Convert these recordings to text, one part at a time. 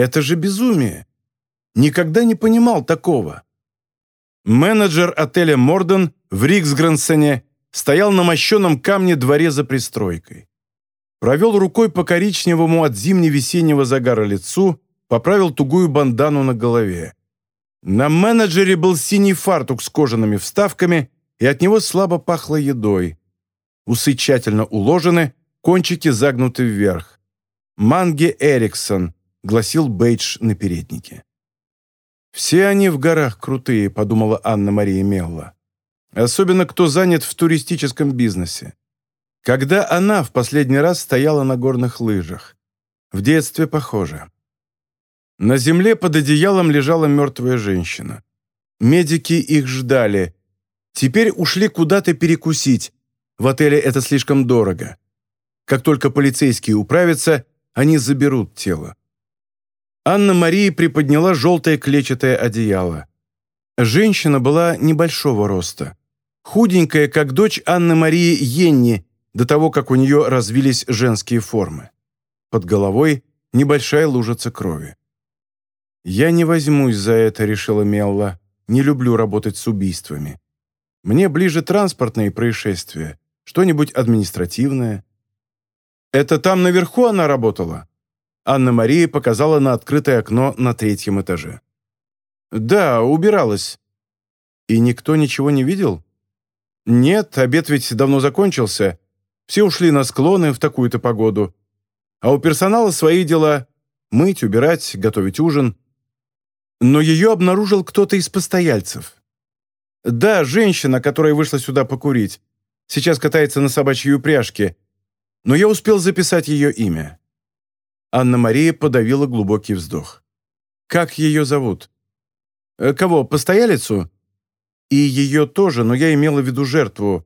Это же безумие. Никогда не понимал такого. Менеджер отеля «Морден» в Риксгрансене стоял на мощенном камне дворе за пристройкой. Провел рукой по коричневому от зимне-весеннего загара лицу, поправил тугую бандану на голове. На менеджере был синий фартук с кожаными вставками, и от него слабо пахло едой. Усы тщательно уложены, кончики загнуты вверх. «Манге Эриксон», — гласил бейдж на переднике. «Все они в горах крутые», — подумала Анна-Мария Мелла. «Особенно кто занят в туристическом бизнесе. Когда она в последний раз стояла на горных лыжах? В детстве похоже. На земле под одеялом лежала мертвая женщина. Медики их ждали. Теперь ушли куда-то перекусить. В отеле это слишком дорого. Как только полицейские управятся, они заберут тело. Анна-Мария приподняла желтое клетчатое одеяло. Женщина была небольшого роста. Худенькая, как дочь Анны-Марии Йенни, до того, как у нее развились женские формы. Под головой небольшая лужица крови. «Я не возьмусь за это», — решила Мелла. «Не люблю работать с убийствами. Мне ближе транспортные происшествия, что-нибудь административное». «Это там наверху она работала?» Анна-Мария показала на открытое окно на третьем этаже. «Да, убиралась». «И никто ничего не видел?» «Нет, обед ведь давно закончился. Все ушли на склоны в такую-то погоду. А у персонала свои дела. Мыть, убирать, готовить ужин. Но ее обнаружил кто-то из постояльцев. Да, женщина, которая вышла сюда покурить. Сейчас катается на собачьей упряжке. Но я успел записать ее имя. Анна-Мария подавила глубокий вздох. «Как ее зовут?» «Э, «Кого, постоялицу?» «И ее тоже, но я имела в виду жертву.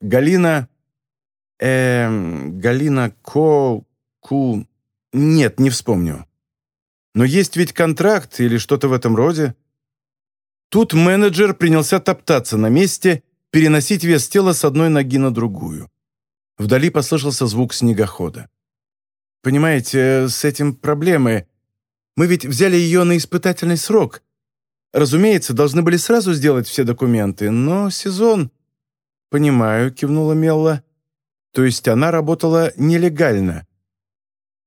Галина...» «Эм... Галина Ко... Ку... Нет, не вспомню. Но есть ведь контракт или что-то в этом роде?» Тут менеджер принялся топтаться на месте, переносить вес тела с одной ноги на другую. Вдали послышался звук снегохода. Понимаете, с этим проблемы. Мы ведь взяли ее на испытательный срок. Разумеется, должны были сразу сделать все документы, но сезон...» «Понимаю», — кивнула Мелла. «То есть она работала нелегально?»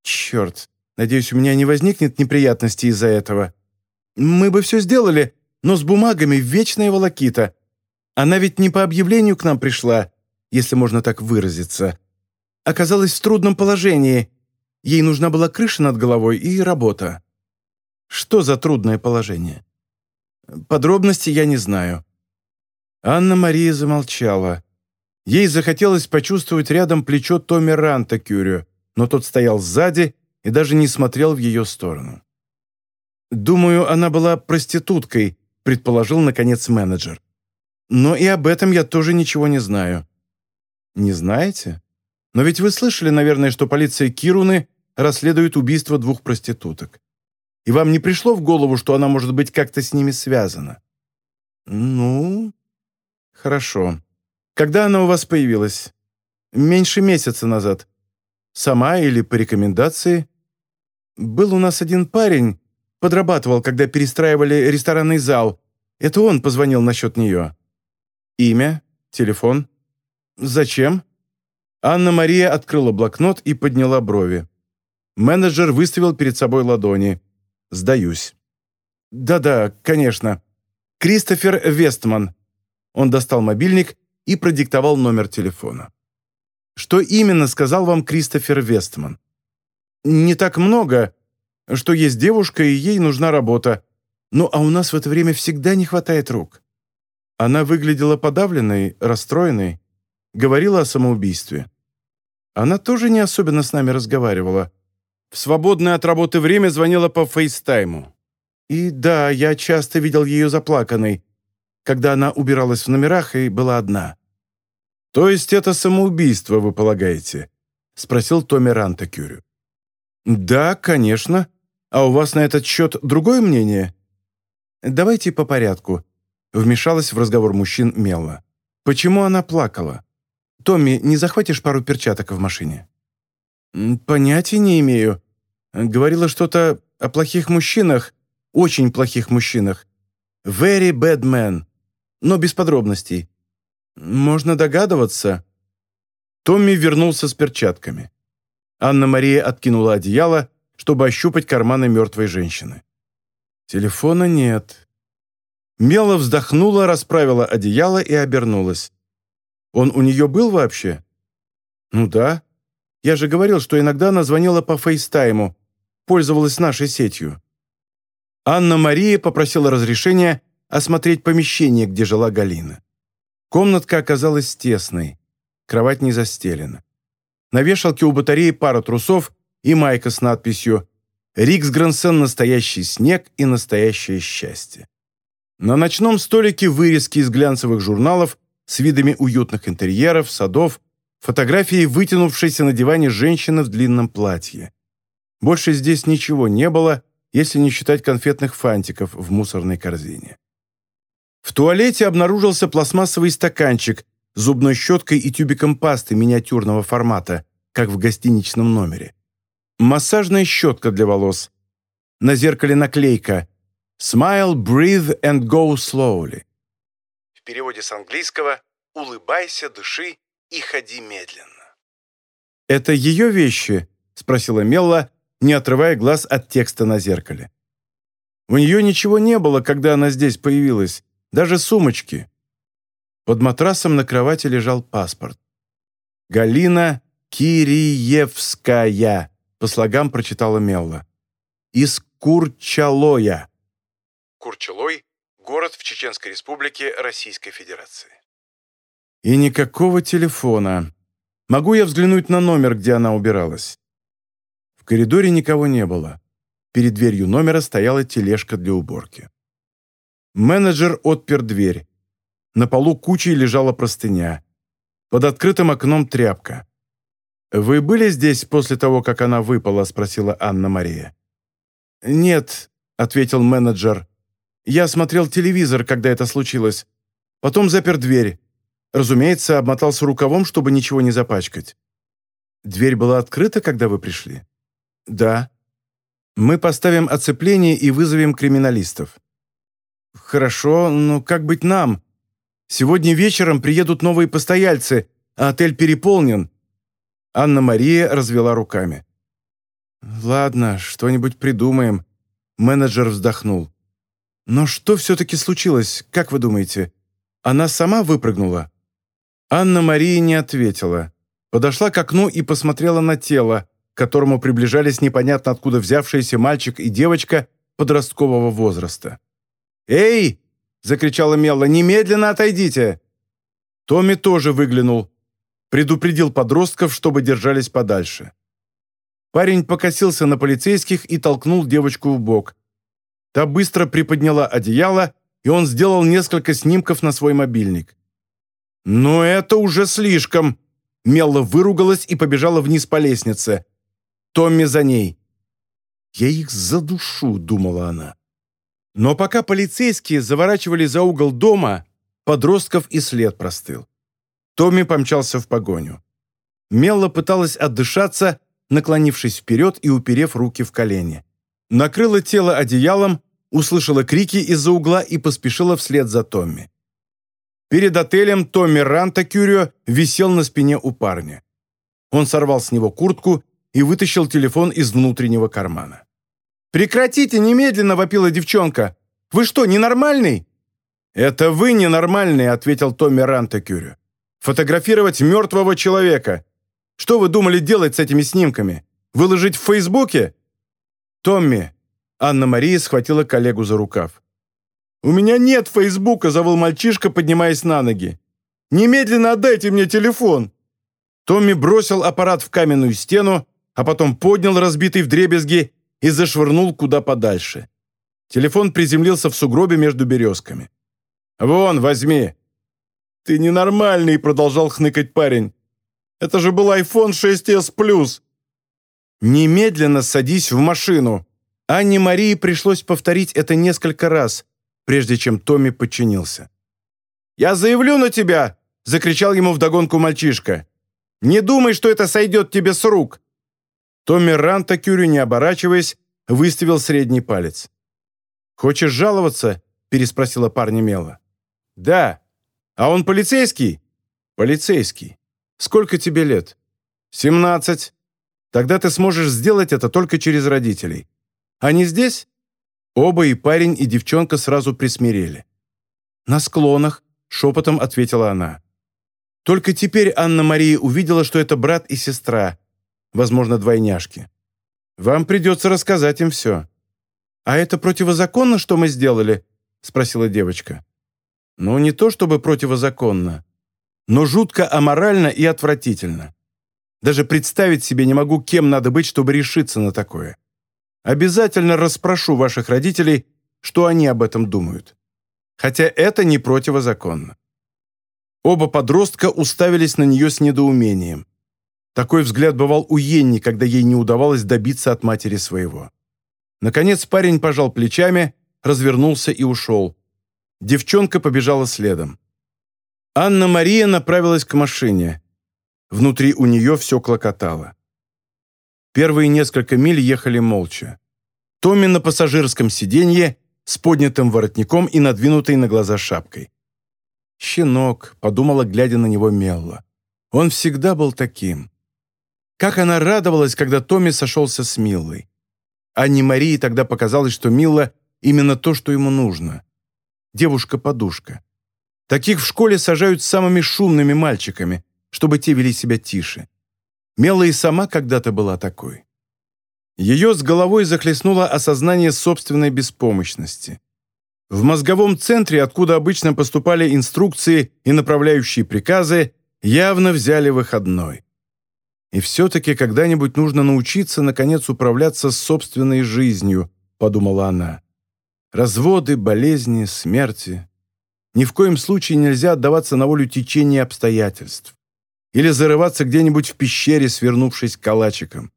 «Черт, надеюсь, у меня не возникнет неприятностей из-за этого. Мы бы все сделали, но с бумагами вечная волокита. Она ведь не по объявлению к нам пришла, если можно так выразиться. Оказалась в трудном положении, Ей нужна была крыша над головой и работа. Что за трудное положение? Подробности я не знаю. Анна-Мария замолчала. Ей захотелось почувствовать рядом плечо Томми Ранта Кюрио, но тот стоял сзади и даже не смотрел в ее сторону. «Думаю, она была проституткой», — предположил, наконец, менеджер. «Но и об этом я тоже ничего не знаю». «Не знаете? Но ведь вы слышали, наверное, что полиция Кируны расследует убийство двух проституток. И вам не пришло в голову, что она может быть как-то с ними связана? Ну, хорошо. Когда она у вас появилась? Меньше месяца назад. Сама или по рекомендации? Был у нас один парень, подрабатывал, когда перестраивали ресторанный зал. Это он позвонил насчет нее. Имя? Телефон? Зачем? Анна-Мария открыла блокнот и подняла брови. Менеджер выставил перед собой ладони. «Сдаюсь». «Да-да, конечно. Кристофер Вестман». Он достал мобильник и продиктовал номер телефона. «Что именно сказал вам Кристофер Вестман?» «Не так много, что есть девушка, и ей нужна работа. Ну, а у нас в это время всегда не хватает рук». Она выглядела подавленной, расстроенной, говорила о самоубийстве. Она тоже не особенно с нами разговаривала. В свободное от работы время звонила по фейстайму. И да, я часто видел ее заплаканной, когда она убиралась в номерах и была одна. «То есть это самоубийство, вы полагаете?» — спросил Томми Рантакюрю. «Да, конечно. А у вас на этот счет другое мнение?» «Давайте по порядку», — вмешалась в разговор мужчин Мелла. «Почему она плакала? Томми, не захватишь пару перчаток в машине?» «Понятия не имею. Говорила что-то о плохих мужчинах, очень плохих мужчинах. Very bad man. Но без подробностей. Можно догадываться». Томми вернулся с перчатками. Анна-Мария откинула одеяло, чтобы ощупать карманы мертвой женщины. Телефона нет. Мела вздохнула, расправила одеяло и обернулась. Он у нее был вообще? Ну да. Я же говорил, что иногда она звонила по фейстайму, пользовалась нашей сетью. Анна-Мария попросила разрешения осмотреть помещение, где жила Галина. Комнатка оказалась тесной, кровать не застелена. На вешалке у батареи пара трусов и майка с надписью «Рикс Грансен. Настоящий снег и настоящее счастье». На ночном столике вырезки из глянцевых журналов с видами уютных интерьеров, садов, фотографии вытянувшейся на диване женщины в длинном платье. Больше здесь ничего не было, если не считать конфетных фантиков в мусорной корзине. В туалете обнаружился пластмассовый стаканчик зубной щеткой и тюбиком пасты миниатюрного формата, как в гостиничном номере. Массажная щетка для волос. На зеркале наклейка «Smile, breathe and go slowly». В переводе с английского «Улыбайся, дыши и ходи медленно». «Это ее вещи?» – спросила Мелла, не отрывая глаз от текста на зеркале. У нее ничего не было, когда она здесь появилась, даже сумочки. Под матрасом на кровати лежал паспорт. «Галина Кириевская», по слогам прочитала Мелла. «Из Курчалоя». Курчалой – город в Чеченской республике Российской Федерации. И никакого телефона. Могу я взглянуть на номер, где она убиралась? В коридоре никого не было. Перед дверью номера стояла тележка для уборки. Менеджер отпер дверь. На полу кучей лежала простыня. Под открытым окном тряпка. «Вы были здесь после того, как она выпала?» – спросила Анна-Мария. «Нет», – ответил менеджер. «Я смотрел телевизор, когда это случилось. Потом запер дверь. Разумеется, обмотался рукавом, чтобы ничего не запачкать». «Дверь была открыта, когда вы пришли?» «Да». «Мы поставим оцепление и вызовем криминалистов». «Хорошо, но как быть нам?» Сегодня вечером приедут новые постояльцы, а отель переполнен». Анна-Мария развела руками. «Ладно, что-нибудь придумаем», — менеджер вздохнул. «Но что все-таки случилось, как вы думаете? Она сама выпрыгнула?» Анна-Мария не ответила. Подошла к окну и посмотрела на тело, к которому приближались непонятно откуда взявшиеся мальчик и девочка подросткового возраста. «Эй!» закричала Мелла. «Немедленно отойдите!» Томми тоже выглянул. Предупредил подростков, чтобы держались подальше. Парень покосился на полицейских и толкнул девочку в бок. Та быстро приподняла одеяло, и он сделал несколько снимков на свой мобильник. «Но это уже слишком!» Мелла выругалась и побежала вниз по лестнице. Томми за ней. «Я их задушу», — думала она. Но пока полицейские заворачивали за угол дома, подростков и след простыл. Томми помчался в погоню. Мелла пыталась отдышаться, наклонившись вперед и уперев руки в колени. Накрыла тело одеялом, услышала крики из-за угла и поспешила вслед за Томми. Перед отелем Томми Ранта Кюрио висел на спине у парня. Он сорвал с него куртку и вытащил телефон из внутреннего кармана. «Прекратите немедленно!» – вопила девчонка. «Вы что, ненормальный?» «Это вы ненормальный», – ответил Томми Рантекюрю. «Фотографировать мертвого человека. Что вы думали делать с этими снимками? Выложить в Фейсбуке?» «Томми!» – Анна-Мария схватила коллегу за рукав. «У меня нет Фейсбука!» – завыл мальчишка, поднимаясь на ноги. «Немедленно отдайте мне телефон!» Томми бросил аппарат в каменную стену, а потом поднял разбитый вдребезги и зашвырнул куда подальше. Телефон приземлился в сугробе между березками. «Вон, возьми!» «Ты ненормальный!» — продолжал хныкать парень. «Это же был iPhone 6s Plus!» «Немедленно садись в машину!» Анне Марии пришлось повторить это несколько раз, прежде чем Томми подчинился. «Я заявлю на тебя!» — закричал ему вдогонку мальчишка. «Не думай, что это сойдет тебе с рук!» Томми Ранта Кюри, не оборачиваясь, выставил средний палец. «Хочешь жаловаться?» – переспросила парня Мела. «Да. А он полицейский?» «Полицейский. Сколько тебе лет?» «Семнадцать. Тогда ты сможешь сделать это только через родителей. Они здесь?» Оба и парень, и девчонка сразу присмирели. «На склонах», — шепотом ответила она. Только теперь Анна-Мария увидела, что это брат и сестра, возможно, двойняшки. «Вам придется рассказать им все». «А это противозаконно, что мы сделали?» — спросила девочка. «Ну, не то чтобы противозаконно, но жутко аморально и отвратительно. Даже представить себе не могу, кем надо быть, чтобы решиться на такое. Обязательно расспрошу ваших родителей, что они об этом думают. Хотя это не противозаконно. Оба подростка уставились на нее с недоумением. Такой взгляд бывал у Йенни, когда ей не удавалось добиться от матери своего. Наконец парень пожал плечами, развернулся и ушел. Девчонка побежала следом. Анна-Мария направилась к машине. Внутри у нее все клокотало. Первые несколько миль ехали молча. Томми на пассажирском сиденье с поднятым воротником и надвинутой на глаза шапкой. «Щенок», — подумала, глядя на него Мелла. «Он всегда был таким». Как она радовалась, когда Томми сошелся с Миллой. Анне Марии тогда показалось, что Милла именно то, что ему нужно. Девушка-подушка. Таких в школе сажают самыми шумными мальчиками, чтобы те вели себя тише. Мела и сама когда-то была такой. Ее с головой захлестнуло осознание собственной беспомощности. В мозговом центре, откуда обычно поступали инструкции и направляющие приказы, явно взяли выходной. И все-таки когда-нибудь нужно научиться, наконец, управляться с собственной жизнью, подумала она. Разводы, болезни, смерти. Ни в коем случае нельзя отдаваться на волю течения обстоятельств или зарываться где-нибудь в пещере, свернувшись калачиком.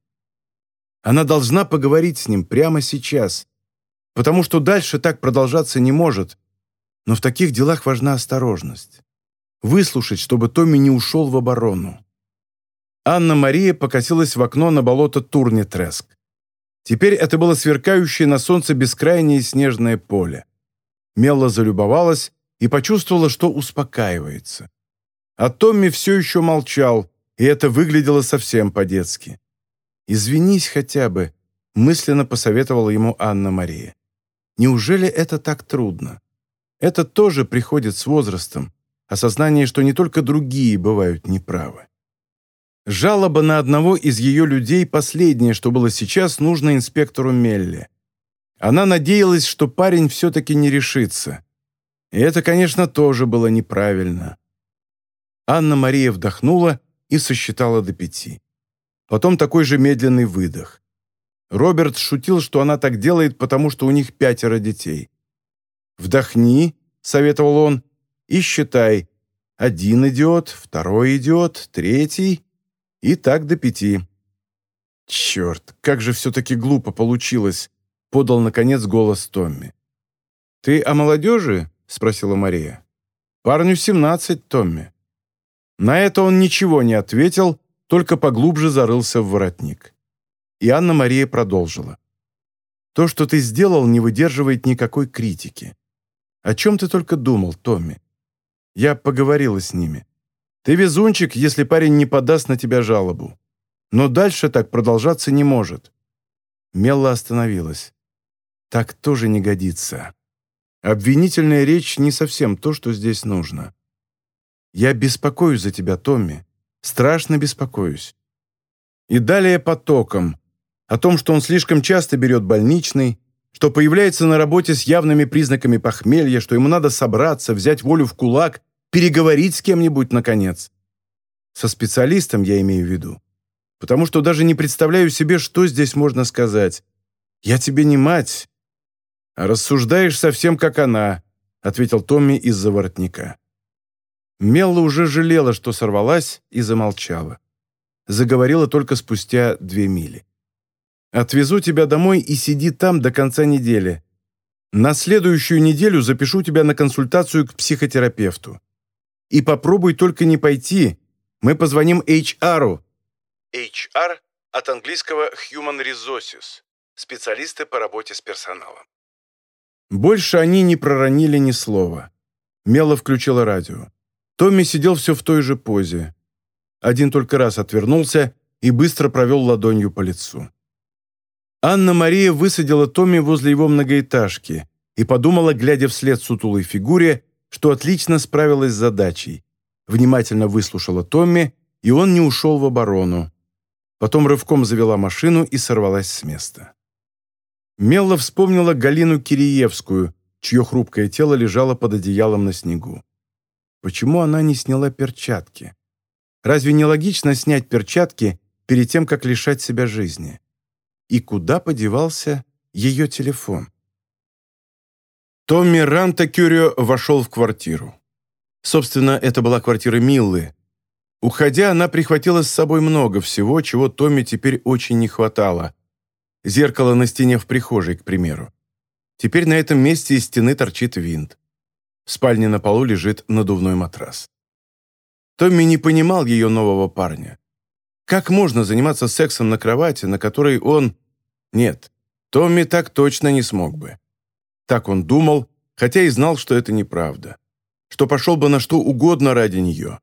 Она должна поговорить с ним прямо сейчас, потому что дальше так продолжаться не может. Но в таких делах важна осторожность. Выслушать, чтобы Томми не ушел в оборону. Анна-Мария покосилась в окно на болото Турни-Треск. Теперь это было сверкающее на солнце бескрайнее снежное поле. Мелла залюбовалась и почувствовала, что успокаивается. А Томми все еще молчал, и это выглядело совсем по-детски. «Извинись хотя бы», — мысленно посоветовала ему Анна-Мария. «Неужели это так трудно? Это тоже приходит с возрастом, осознание, что не только другие бывают неправы». Жалоба на одного из ее людей – последнее, что было сейчас нужно инспектору Мелли. Она надеялась, что парень все-таки не решится. И это, конечно, тоже было неправильно. Анна-Мария вдохнула и сосчитала до пяти. Потом такой же медленный выдох. Роберт шутил, что она так делает, потому что у них пятеро детей. «Вдохни», — советовал он, — «и считай. Один идиот, второй идиот, третий, и так до пяти». «Черт, как же все-таки глупо получилось», — подал, наконец, голос Томми. «Ты о молодежи?» — спросила Мария. «Парню семнадцать, Томми». На это он ничего не ответил, только поглубже зарылся в воротник. И Анна-Мария продолжила. «То, что ты сделал, не выдерживает никакой критики. О чем ты только думал, Томми? Я поговорила с ними. Ты везунчик, если парень не подаст на тебя жалобу. Но дальше так продолжаться не может». Мелла остановилась. «Так тоже не годится. Обвинительная речь не совсем то, что здесь нужно. Я беспокоюсь за тебя, Томми. Страшно беспокоюсь. И далее потоком. О том, что он слишком часто берет больничный, что появляется на работе с явными признаками похмелья, что ему надо собраться, взять волю в кулак, переговорить с кем-нибудь, наконец. Со специалистом я имею в виду. Потому что даже не представляю себе, что здесь можно сказать. «Я тебе не мать». «А рассуждаешь совсем как она», — ответил Томми из-за воротника. Мелла уже жалела, что сорвалась, и замолчала. Заговорила только спустя две мили. «Отвезу тебя домой и сиди там до конца недели. На следующую неделю запишу тебя на консультацию к психотерапевту. И попробуй только не пойти. Мы позвоним HR-у». HR от английского Human Resources. специалисты по работе с персоналом. Больше они не проронили ни слова. Мела включила радио. Томми сидел все в той же позе. Один только раз отвернулся и быстро провел ладонью по лицу. Анна-Мария высадила Томми возле его многоэтажки и подумала, глядя вслед сутулой фигуре, что отлично справилась с задачей. Внимательно выслушала Томми, и он не ушел в оборону. Потом рывком завела машину и сорвалась с места. Мелла вспомнила Галину Киреевскую, чье хрупкое тело лежало под одеялом на снегу. Почему она не сняла перчатки? Разве не логично снять перчатки перед тем, как лишать себя жизни? И куда подевался ее телефон? Томми Ранта Кюрио вошел в квартиру. Собственно, это была квартира Миллы. Уходя, она прихватила с собой много всего, чего Томми теперь очень не хватало. Зеркало на стене в прихожей, к примеру. Теперь на этом месте из стены торчит винт. В спальне на полу лежит надувной матрас. Томми не понимал ее нового парня. Как можно заниматься сексом на кровати, на которой он... Нет, Томми так точно не смог бы. Так он думал, хотя и знал, что это неправда. Что пошел бы на что угодно ради нее.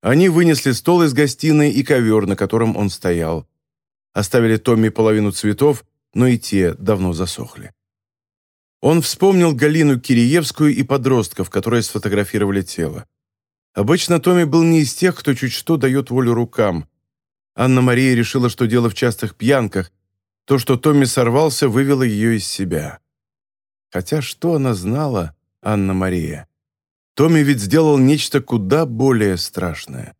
Они вынесли стол из гостиной и ковер, на котором он стоял. Оставили Томми половину цветов, но и те давно засохли. Он вспомнил Галину Киреевскую и подростков, которые сфотографировали тело. Обычно Томми был не из тех, кто чуть что дает волю рукам. Анна-Мария решила, что дело в частых пьянках. То, что Томми сорвался, вывело ее из себя. Хотя что она знала, Анна-Мария? Томми ведь сделал нечто куда более страшное.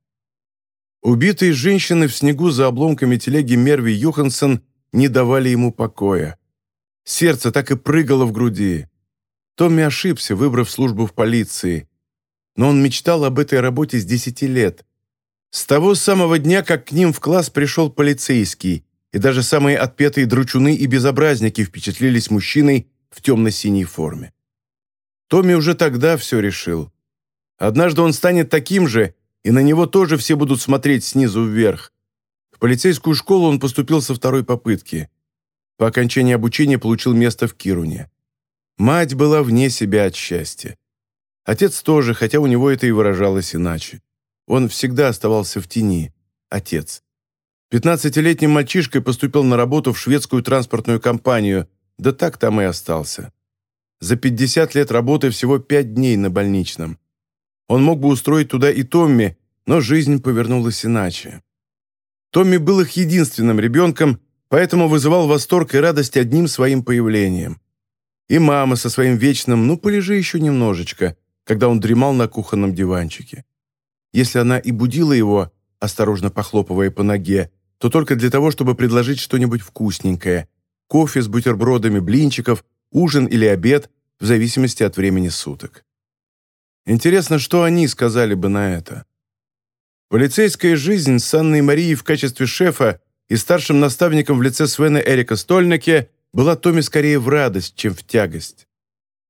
Убитые женщины в снегу за обломками телеги Мерви Юхансон не давали ему покоя. Сердце так и прыгало в груди. Томми ошибся, выбрав службу в полиции но он мечтал об этой работе с 10 лет. С того самого дня, как к ним в класс пришел полицейский, и даже самые отпетые дручуны и безобразники впечатлились мужчиной в темно-синей форме. Томми уже тогда все решил. Однажды он станет таким же, и на него тоже все будут смотреть снизу вверх. В полицейскую школу он поступил со второй попытки. По окончании обучения получил место в Кируне. Мать была вне себя от счастья. Отец тоже, хотя у него это и выражалось иначе. Он всегда оставался в тени. Отец. Пятнадцатилетним мальчишкой поступил на работу в шведскую транспортную компанию, да так там и остался. За 50 лет работы всего 5 дней на больничном. Он мог бы устроить туда и Томми, но жизнь повернулась иначе. Томми был их единственным ребенком, поэтому вызывал восторг и радость одним своим появлением. И мама со своим вечным «ну, полежи еще немножечко», когда он дремал на кухонном диванчике. Если она и будила его, осторожно похлопывая по ноге, то только для того, чтобы предложить что-нибудь вкусненькое. Кофе с бутербродами, блинчиков, ужин или обед, в зависимости от времени суток. Интересно, что они сказали бы на это? Полицейская жизнь с Анной Марией в качестве шефа и старшим наставником в лице Свена Эрика Стольнаке была Томе скорее в радость, чем в тягость.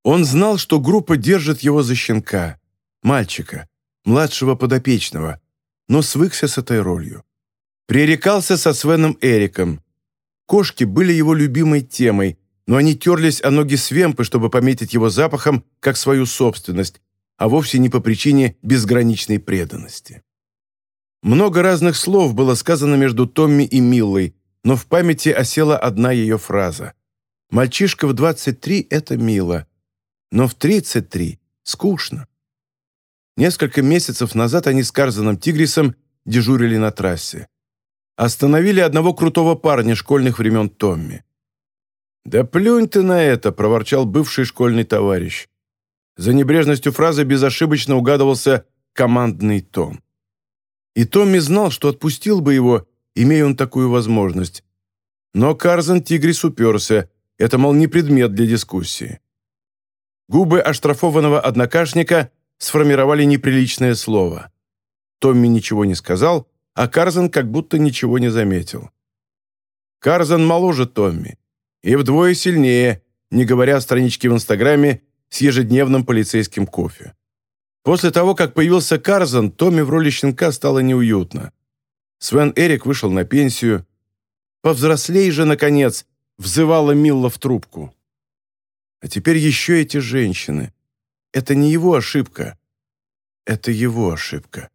Он знал, что группа держит его за щенка, мальчика, младшего подопечного, но свыкся с этой ролью. Пререкался со Свеном Эриком. Кошки были его любимой темой, но они терлись о ноги Свемпы, чтобы пометить его запахом как свою собственность, а вовсе не по причине безграничной преданности. Много разных слов было сказано между Томми и Миллой, но в памяти осела одна ее фраза. «Мальчишка в 23 — это мило но в 33 скучно. Несколько месяцев назад они с Карзаном Тигрисом дежурили на трассе. Остановили одного крутого парня школьных времен Томми. «Да плюнь ты на это!» – проворчал бывший школьный товарищ. За небрежностью фразы безошибочно угадывался командный тон. И Томми знал, что отпустил бы его, имея он такую возможность. Но Карзан Тигрис уперся. Это, мол, не предмет для дискуссии. Губы оштрафованного однокашника сформировали неприличное слово. Томми ничего не сказал, а Карзан как будто ничего не заметил. Карзан моложе Томми и вдвое сильнее, не говоря о страничке в Инстаграме с ежедневным полицейским кофе. После того, как появился Карзан, Томми в роли щенка стало неуютно. Свен Эрик вышел на пенсию. «Повзрослей же, наконец!» взывала Милла в трубку. А теперь еще эти женщины. Это не его ошибка. Это его ошибка.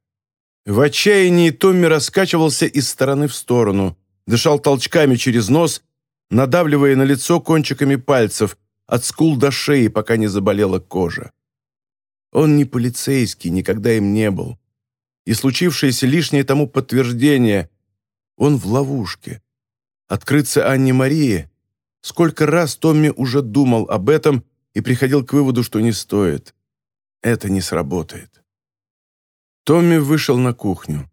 В отчаянии Томми раскачивался из стороны в сторону, дышал толчками через нос, надавливая на лицо кончиками пальцев, от скул до шеи, пока не заболела кожа. Он не полицейский, никогда им не был. И случившееся лишнее тому подтверждение. Он в ловушке. Открыться Анне Марии? Сколько раз Томми уже думал об этом и приходил к выводу, что не стоит. Это не сработает. Томми вышел на кухню.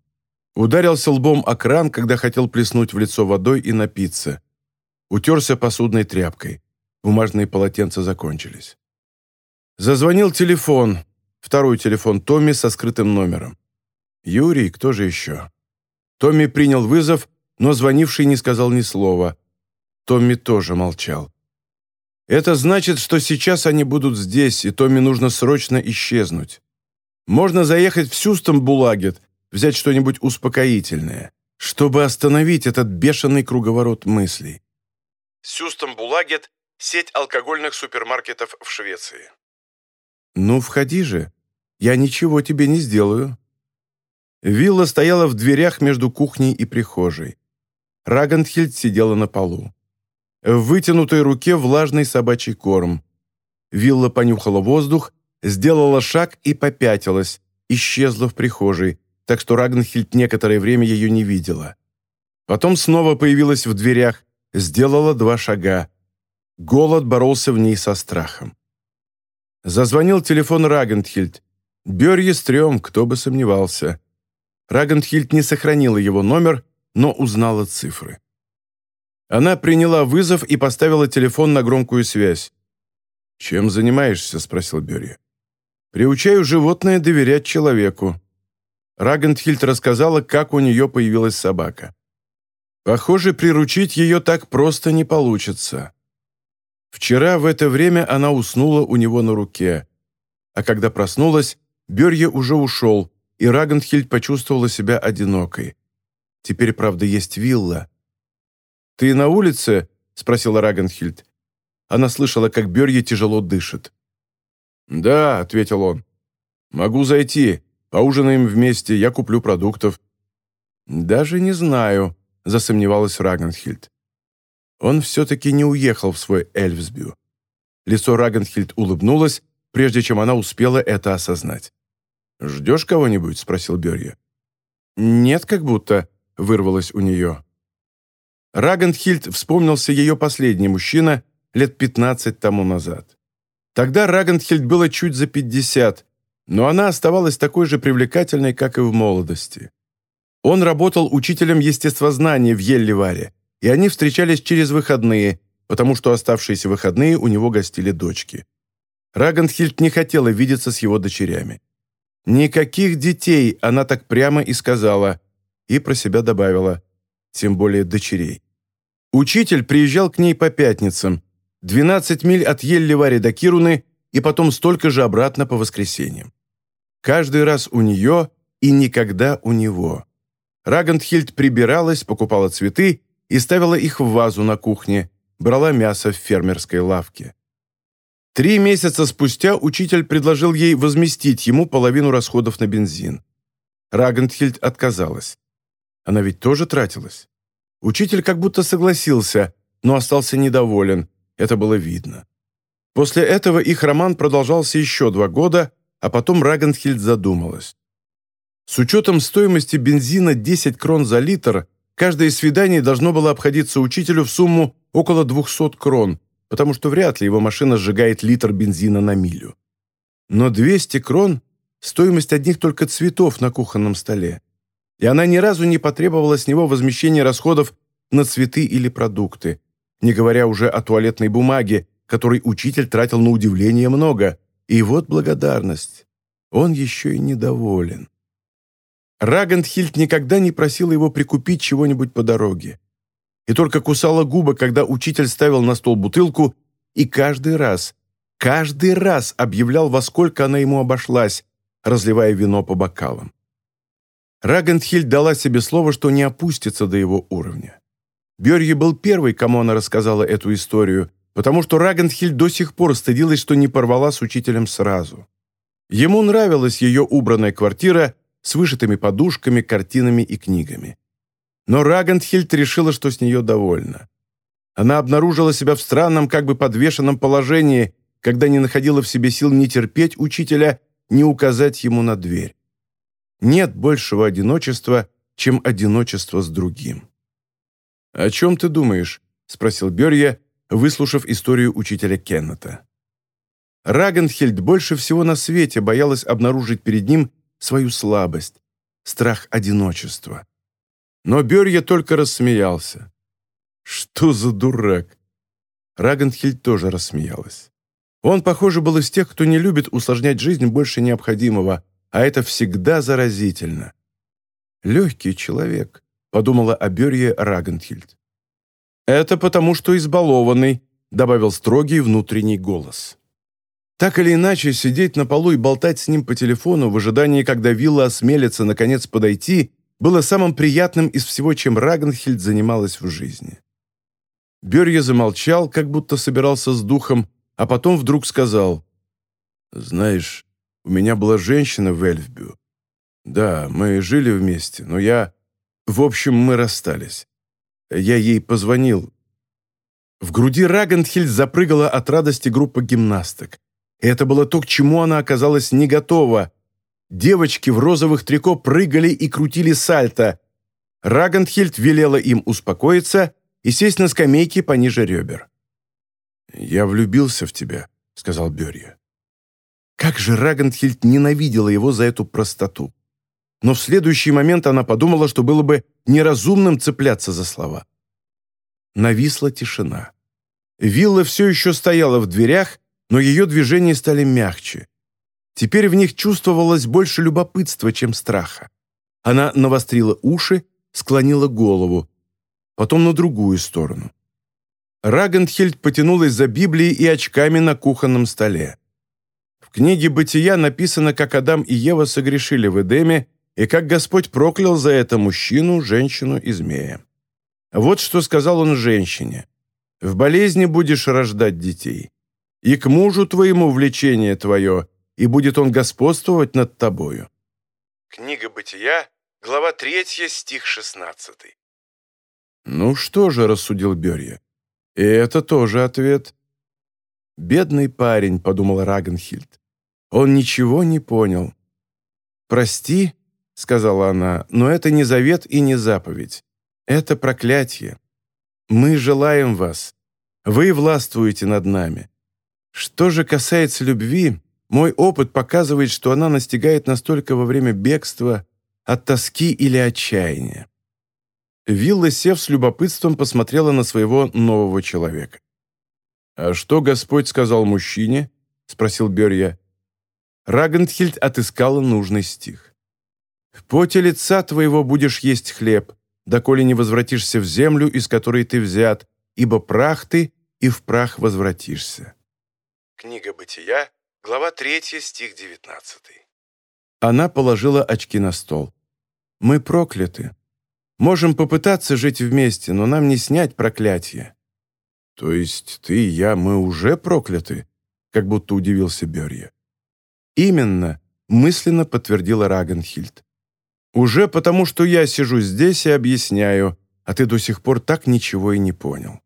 Ударился лбом о кран, когда хотел плеснуть в лицо водой и напиться. Утерся посудной тряпкой. Бумажные полотенца закончились. Зазвонил телефон. Второй телефон Томми со скрытым номером. Юрий, кто же еще? Томми принял вызов, но звонивший не сказал ни слова. Томми тоже молчал. Это значит, что сейчас они будут здесь, и Томми нужно срочно исчезнуть. Можно заехать в Сюстом-Булагет, взять что-нибудь успокоительное, чтобы остановить этот бешеный круговорот мыслей. Сюстом-Булагет – сеть алкогольных супермаркетов в Швеции. «Ну, входи же. Я ничего тебе не сделаю». Вилла стояла в дверях между кухней и прихожей. Рагандхильд сидела на полу. В вытянутой руке влажный собачий корм. Вилла понюхала воздух, сделала шаг и попятилась, исчезла в прихожей, так что Рагнхильд некоторое время ее не видела. Потом снова появилась в дверях, сделала два шага. Голод боролся в ней со страхом. Зазвонил телефон Рагентхильд. Берье стрём, кто бы сомневался. Рагентхильд не сохранила его номер, но узнала цифры. Она приняла вызов и поставила телефон на громкую связь. «Чем занимаешься?» – спросил Берье. «Приучаю животное доверять человеку». Рагентхильд рассказала, как у нее появилась собака. Похоже, приручить ее так просто не получится. Вчера в это время она уснула у него на руке. А когда проснулась, Берье уже ушел, и Рагенхильд почувствовала себя одинокой. Теперь, правда, есть вилла. «Ты на улице?» — спросила Рагенхильд. Она слышала, как Берье тяжело дышит. «Да», — ответил он. «Могу зайти. Поужинаем вместе, я куплю продуктов». «Даже не знаю», — засомневалась Рагенхильд. Он все-таки не уехал в свой Эльфсбю. Лицо Рагенхильд улыбнулось, прежде чем она успела это осознать. «Ждешь кого-нибудь?» — спросил Берье. «Нет, как будто», — вырвалось у нее. Рагенхильд вспомнился ее последний мужчина лет 15 тому назад. Тогда Рагенхильд было чуть за 50, но она оставалась такой же привлекательной, как и в молодости. Он работал учителем естествознания в Елливаре, и они встречались через выходные, потому что оставшиеся выходные у него гостили дочки. Рагенхильд не хотела видеться с его дочерями. «Никаких детей!» она так прямо и сказала, и про себя добавила, тем более дочерей. Учитель приезжал к ней по пятницам, 12 миль от Елливари до Кируны и потом столько же обратно по воскресеньям. Каждый раз у нее и никогда у него. Рагентхильд прибиралась, покупала цветы и ставила их в вазу на кухне, брала мясо в фермерской лавке. Три месяца спустя учитель предложил ей возместить ему половину расходов на бензин. Рагентхильд отказалась. Она ведь тоже тратилась. Учитель как будто согласился, но остался недоволен, это было видно. После этого их роман продолжался еще два года, а потом Рагенхильд задумалась. С учетом стоимости бензина 10 крон за литр, Каждое свидание должно было обходиться учителю в сумму около 200 крон, потому что вряд ли его машина сжигает литр бензина на милю. Но 200 крон – стоимость одних только цветов на кухонном столе. И она ни разу не потребовала с него возмещения расходов на цветы или продукты, не говоря уже о туалетной бумаге, которой учитель тратил на удивление много. И вот благодарность. Он еще и недоволен. Рагентхильд никогда не просила его прикупить чего-нибудь по дороге. И только кусала губы, когда учитель ставил на стол бутылку, и каждый раз, каждый раз объявлял, во сколько она ему обошлась, разливая вино по бокалам. Рагентхильд дала себе слово, что не опустится до его уровня. Бёрье был первый, кому она рассказала эту историю, потому что Рагенхильд до сих пор стыдилась, что не порвала с учителем сразу. Ему нравилась ее убранная квартира с вышитыми подушками, картинами и книгами. Но Рагенхильд решила, что с нее довольна. Она обнаружила себя в странном, как бы подвешенном положении, когда не находила в себе сил не терпеть учителя, не указать ему на дверь. Нет большего одиночества, чем одиночество с другим. «О чем ты думаешь?» — спросил Берья, выслушав историю учителя Кеннета. Рагенхельд больше всего на свете боялась обнаружить перед ним свою слабость, страх одиночества. Но Берья только рассмеялся. «Что за дурак?» Рагенхельд тоже рассмеялась. Он, похоже, был из тех, кто не любит усложнять жизнь больше необходимого, а это всегда заразительно. «Легкий человек», — подумала о Берье Рагенхильд. «Это потому, что избалованный», — добавил строгий внутренний голос. Так или иначе, сидеть на полу и болтать с ним по телефону в ожидании, когда вилла осмелится наконец подойти, было самым приятным из всего, чем Рагенхильд занималась в жизни. Берье замолчал, как будто собирался с духом, а потом вдруг сказал, «Знаешь, у меня была женщина в Эльфбю. Да, мы жили вместе, но я... В общем, мы расстались. Я ей позвонил». В груди Рагенхильд запрыгала от радости группа гимнасток. Это было то, к чему она оказалась не готова. Девочки в розовых трико прыгали и крутили сальто. Рагенхильд велела им успокоиться и сесть на скамейке пониже ребер. «Я влюбился в тебя», — сказал Берья. Как же Рагенхильд ненавидела его за эту простоту. Но в следующий момент она подумала, что было бы неразумным цепляться за слова. Нависла тишина. Вилла все еще стояла в дверях, но ее движения стали мягче. Теперь в них чувствовалось больше любопытства, чем страха. Она навострила уши, склонила голову, потом на другую сторону. Рагенхельд потянулась за Библией и очками на кухонном столе. В книге «Бытия» написано, как Адам и Ева согрешили в Эдеме и как Господь проклял за это мужчину, женщину и змея. Вот что сказал он женщине. «В болезни будешь рождать детей, и к мужу твоему влечение твое, и будет он господствовать над тобою». Книга «Бытия», глава 3, стих 16. «Ну что же», — рассудил Берья, и это тоже ответ. «Бедный парень», — подумал Рагенхильд. «Он ничего не понял». «Прости», — сказала она, — «но это не завет и не заповедь. Это проклятие. Мы желаем вас. Вы властвуете над нами. Что же касается любви, мой опыт показывает, что она настигает настолько во время бегства от тоски или отчаяния. Вилла, сев с любопытством, посмотрела на своего нового человека. «А что Господь сказал мужчине?» — спросил Берья. Рагентхильд отыскала нужный стих. «В поте лица твоего будешь есть хлеб, доколе не возвратишься в землю, из которой ты взят, ибо прах ты, и в прах возвратишься». Книга Бытия, глава 3, стих 19. Она положила очки на стол. «Мы прокляты. Можем попытаться жить вместе, но нам не снять проклятие». «То есть ты и я, мы уже прокляты?» как будто удивился Берья. «Именно», — мысленно подтвердила Рагенхильд. «Уже потому, что я сижу здесь и объясняю, а ты до сих пор так ничего и не понял».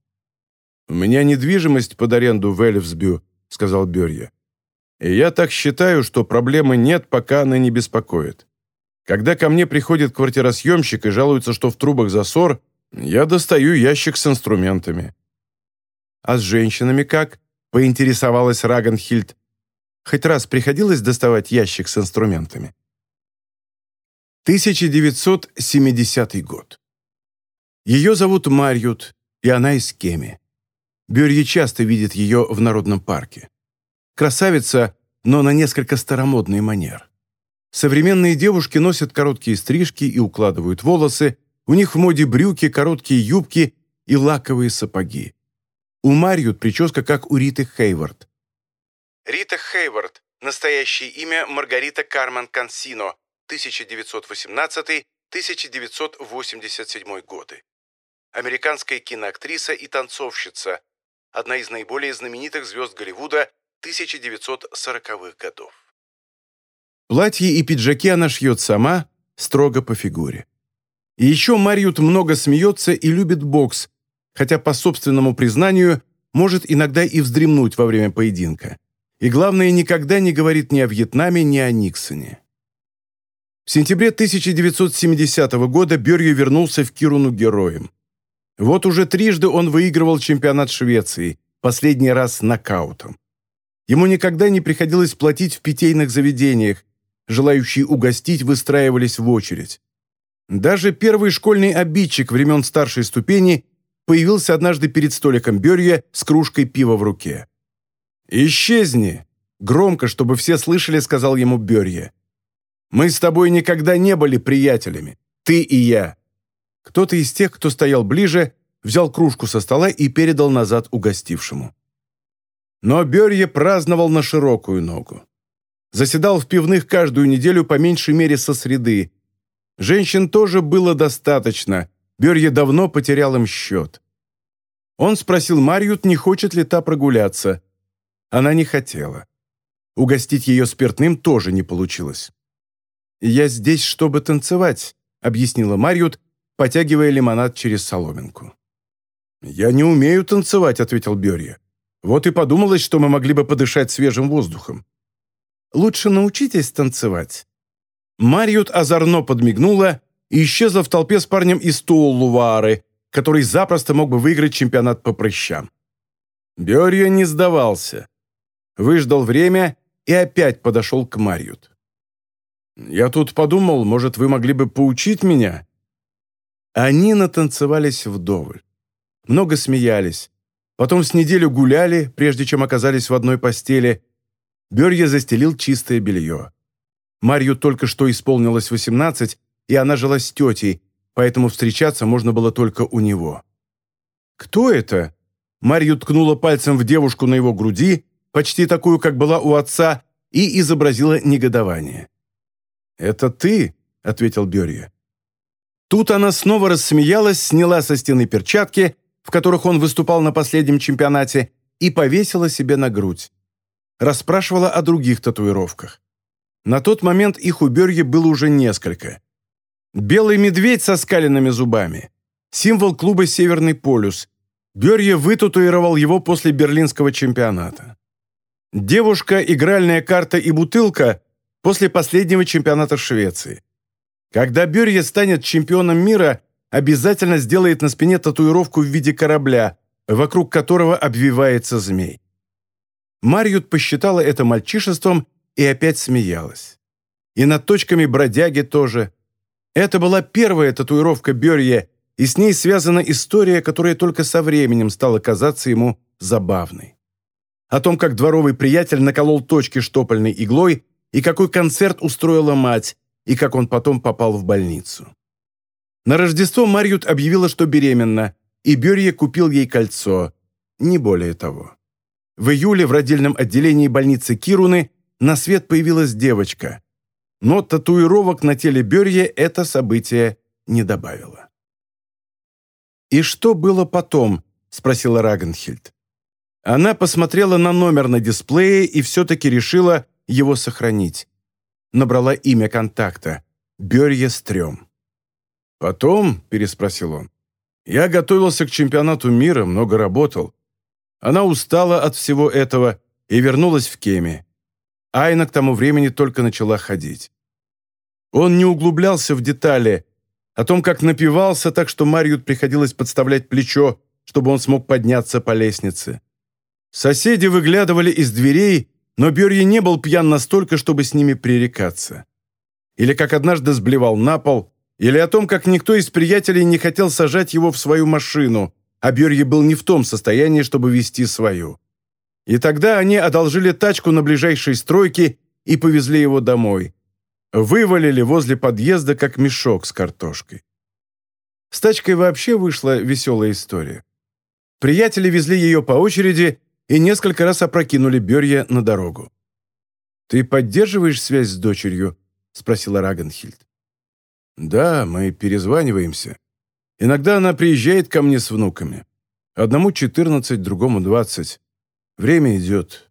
«У меня недвижимость под аренду в Эльфсбю», — сказал Берья. «И я так считаю, что проблемы нет, пока она не беспокоит. Когда ко мне приходит квартиросъемщик и жалуется, что в трубах засор, я достаю ящик с инструментами. А с женщинами как? Поинтересовалась Рагенхильд. Хоть раз приходилось доставать ящик с инструментами? 1970 год. Ее зовут Марьют, и она из Кеми. Бюрье часто видит ее в Народном парке. Красавица, но на несколько старомодный манер. Современные девушки носят короткие стрижки и укладывают волосы, у них в моде брюки, короткие юбки и лаковые сапоги. У Марьют прическа, как у Риты Хейвард. Рита Хейвард. Настоящее имя Маргарита Кармен Консино. 1918-1987 годы. американская киноактриса и танцовщица, одна из наиболее знаменитых звезд Голливуда 1940-х годов. Платье и пиджаки она шьет сама, строго по фигуре. И еще Марьют много смеется и любит бокс, хотя по собственному признанию может иногда и вздремнуть во время поединка. И главное, никогда не говорит ни о Вьетнаме, ни о Никсоне. В сентябре 1970 года Берью вернулся в Кируну героем. Вот уже трижды он выигрывал чемпионат Швеции, последний раз нокаутом. Ему никогда не приходилось платить в питейных заведениях, желающие угостить выстраивались в очередь. Даже первый школьный обидчик времен старшей ступени появился однажды перед столиком Берья с кружкой пива в руке. «Исчезни!» – громко, чтобы все слышали, сказал ему Берья. «Мы с тобой никогда не были приятелями, ты и я. Кто-то из тех, кто стоял ближе, взял кружку со стола и передал назад угостившему. Но Берье праздновал на широкую ногу. Заседал в пивных каждую неделю по меньшей мере со среды. Женщин тоже было достаточно, Берье давно потерял им счет. Он спросил Марьют, не хочет ли та прогуляться. Она не хотела. Угостить ее спиртным тоже не получилось. «Я здесь, чтобы танцевать», — объяснила Марьют, потягивая лимонад через соломинку. «Я не умею танцевать», — ответил Берья. «Вот и подумалось, что мы могли бы подышать свежим воздухом». «Лучше научитесь танцевать». Марьют озорно подмигнула и исчезла в толпе с парнем из Туллувары, который запросто мог бы выиграть чемпионат по прыщам. Берья не сдавался. Выждал время и опять подошел к Марьют. «Я тут подумал, может, вы могли бы поучить меня?» Они натанцевались вдоволь. Много смеялись. Потом с неделю гуляли, прежде чем оказались в одной постели. Берья застелил чистое белье. Марью только что исполнилось 18, и она жила с тетей, поэтому встречаться можно было только у него. «Кто это?» Марью ткнула пальцем в девушку на его груди, почти такую, как была у отца, и изобразила негодование. «Это ты?» — ответил Берья. Тут она снова рассмеялась, сняла со стены перчатки, в которых он выступал на последнем чемпионате, и повесила себе на грудь. Расспрашивала о других татуировках. На тот момент их у Берги было уже несколько. Белый медведь со скаленными зубами. Символ клуба «Северный полюс». Берье вытатуировал его после берлинского чемпионата. Девушка, игральная карта и бутылка после последнего чемпионата Швеции. Когда Берье станет чемпионом мира, обязательно сделает на спине татуировку в виде корабля, вокруг которого обвивается змей. Марьют посчитала это мальчишеством и опять смеялась. И над точками бродяги тоже. Это была первая татуировка Берье, и с ней связана история, которая только со временем стала казаться ему забавной. О том, как дворовый приятель наколол точки штопольной иглой и какой концерт устроила мать, и как он потом попал в больницу. На Рождество Марьют объявила, что беременна, и Берье купил ей кольцо. Не более того. В июле в родильном отделении больницы Кируны на свет появилась девочка. Но татуировок на теле Берье это событие не добавило. «И что было потом?» – спросила Рагенхильд. Она посмотрела на номер на дисплее и все-таки решила его сохранить набрала имя контакта – Берье Стрём. «Потом?» – переспросил он. «Я готовился к чемпионату мира, много работал. Она устала от всего этого и вернулась в Кеме. Айна к тому времени только начала ходить. Он не углублялся в детали, о том, как напивался, так что Марьют приходилось подставлять плечо, чтобы он смог подняться по лестнице. Соседи выглядывали из дверей но Берье не был пьян настолько, чтобы с ними пререкаться. Или как однажды сблевал на пол, или о том, как никто из приятелей не хотел сажать его в свою машину, а Берье был не в том состоянии, чтобы вести свою. И тогда они одолжили тачку на ближайшей стройке и повезли его домой. Вывалили возле подъезда, как мешок с картошкой. С тачкой вообще вышла веселая история. Приятели везли ее по очереди, и несколько раз опрокинули Берья на дорогу. «Ты поддерживаешь связь с дочерью?» – спросила Рагенхильд. «Да, мы перезваниваемся. Иногда она приезжает ко мне с внуками. Одному 14, другому 20. Время идет.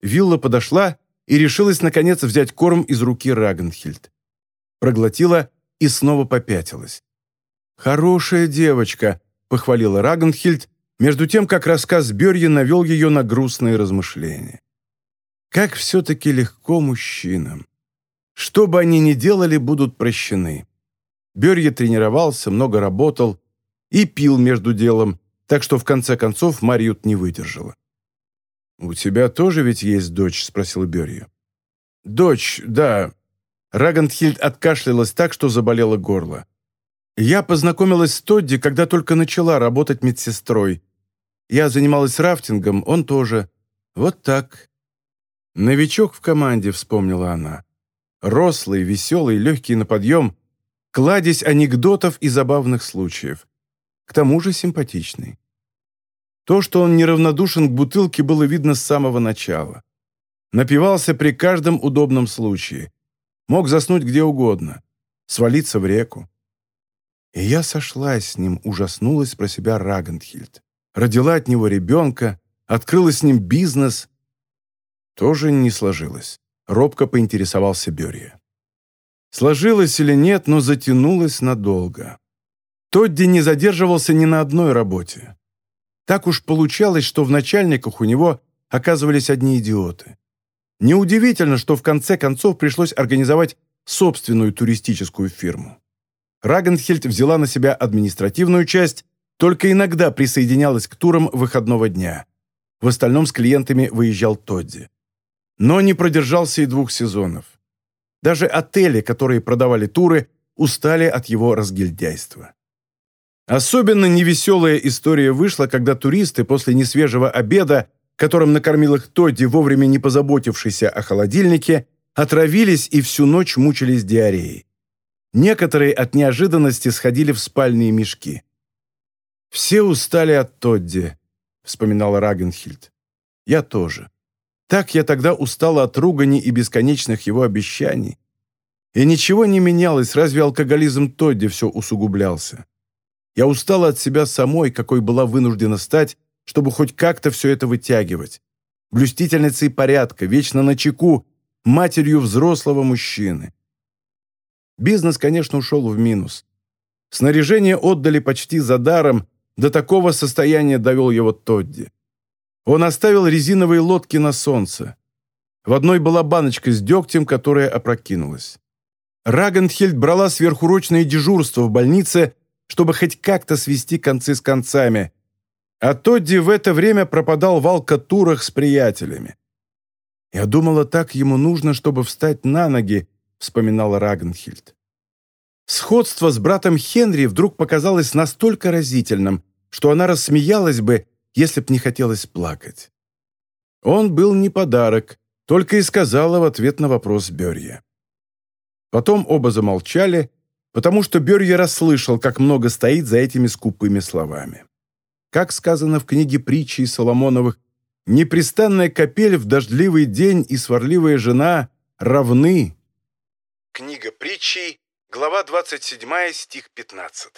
Вилла подошла и решилась, наконец, взять корм из руки Рагенхильд. Проглотила и снова попятилась. «Хорошая девочка», — похвалила Рагенхильд, между тем, как рассказ Берья навел ее на грустные размышления. Как все-таки легко мужчинам. Что бы они ни делали, будут прощены. Берье тренировался, много работал и пил между делом, так что в конце концов Марьют не выдержала. «У тебя тоже ведь есть дочь?» – спросил Берье. «Дочь, да». Рагандхильд откашлялась так, что заболело горло. «Я познакомилась с Тодди, когда только начала работать медсестрой. Я занималась рафтингом, он тоже. Вот так». «Новичок в команде», – вспомнила она. «Рослый, веселый, легкий на подъем, кладезь анекдотов и забавных случаев. К тому же симпатичный. То, что он неравнодушен к бутылке, было видно с самого начала. Напивался при каждом удобном случае. Мог заснуть где угодно. Свалиться в реку. И я сошлась с ним, ужаснулась про себя Рагенхильд. Родила от него ребенка, открыла с ним бизнес. Тоже не сложилось. Робко поинтересовался Берия. Сложилось или нет, но затянулось надолго. Тодди не задерживался ни на одной работе. Так уж получалось, что в начальниках у него оказывались одни идиоты. Неудивительно, что в конце концов пришлось организовать собственную туристическую фирму. Рагенхельд взяла на себя административную часть, только иногда присоединялась к турам выходного дня. В остальном с клиентами выезжал Тодди. Но не продержался и двух сезонов. Даже отели, которые продавали туры, устали от его разгильдяйства. Особенно невеселая история вышла, когда туристы после несвежего обеда, которым накормил их Тодди, вовремя не позаботившийся о холодильнике, отравились и всю ночь мучились диареей. Некоторые от неожиданности сходили в спальные мешки. «Все устали от Тодди», — вспоминала Рагенхильд. «Я тоже. Так я тогда устала от ругани и бесконечных его обещаний. И ничего не менялось, разве алкоголизм Тодди все усугублялся. Я устала от себя самой, какой была вынуждена стать, чтобы хоть как-то все это вытягивать. Блюстительницей порядка, вечно на чеку, матерью взрослого мужчины. Бизнес, конечно, ушел в минус. Снаряжение отдали почти за даром, до такого состояния довел его Тодди. Он оставил резиновые лодки на солнце. В одной была баночка с дегтем, которая опрокинулась. Рагенхельд брала сверхурочное дежурство в больнице, чтобы хоть как-то свести концы с концами, а Тодди в это время пропадал в алкатурах с приятелями. «Я думала, так ему нужно, чтобы встать на ноги», — вспоминала Рагенхильд. Сходство с братом Хенри вдруг показалось настолько разительным, что она рассмеялась бы, если б не хотелось плакать. Он был не подарок, только и сказала в ответ на вопрос Берья. Потом оба замолчали, потому что Берья расслышал, как много стоит за этими скупыми словами. Как сказано в книге притчи Соломоновых, «Непрестанная капель в дождливый день и сварливая жена равны». Книга притчей, глава 27, стих 15.